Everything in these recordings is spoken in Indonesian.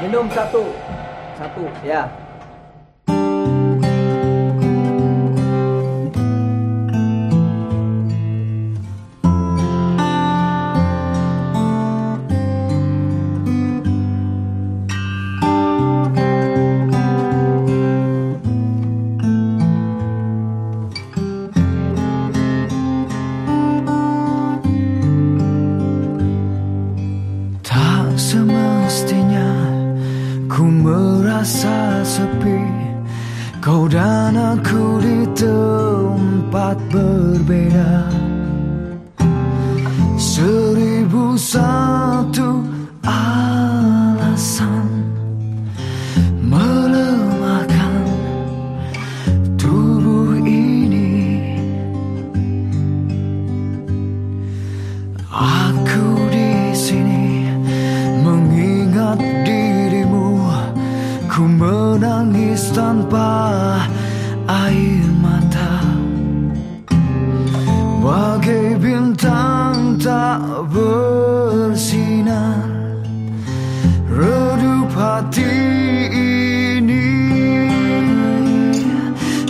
Minum satu. Satu, ya. Ku merasa sepi. Kau dan aku di tempat berbeda. Seribu satu alasan Melemahkan tubuh ini. Aku di sini mengingat dirimu, ku menangis tanpa air mata, bagai bintang tak bersinar, redup hati ini,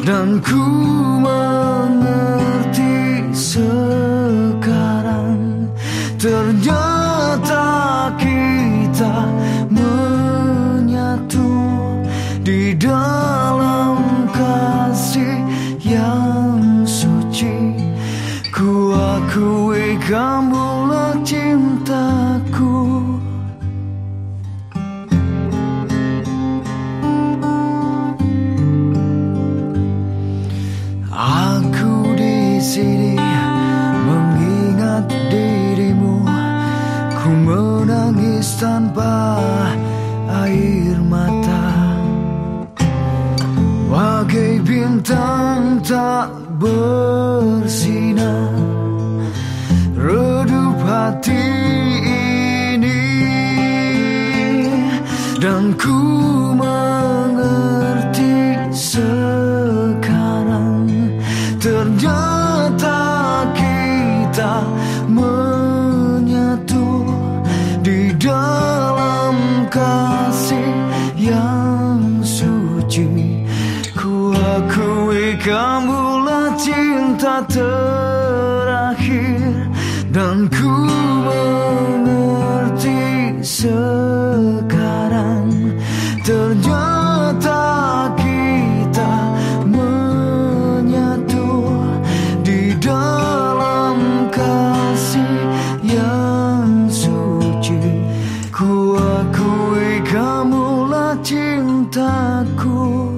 dan ku air mata, bagai bintang tak bersinar, redup hati ini, dan ku mengerti sekarang. Ternyata kamulah cinta terakhir dan ku mengerti sekarang. Ternyata kita menyatu di dalam kasih yang suci. Ku akui kamulah cintaku.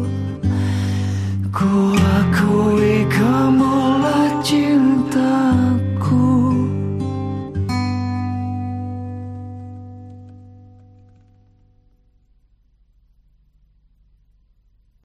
Ku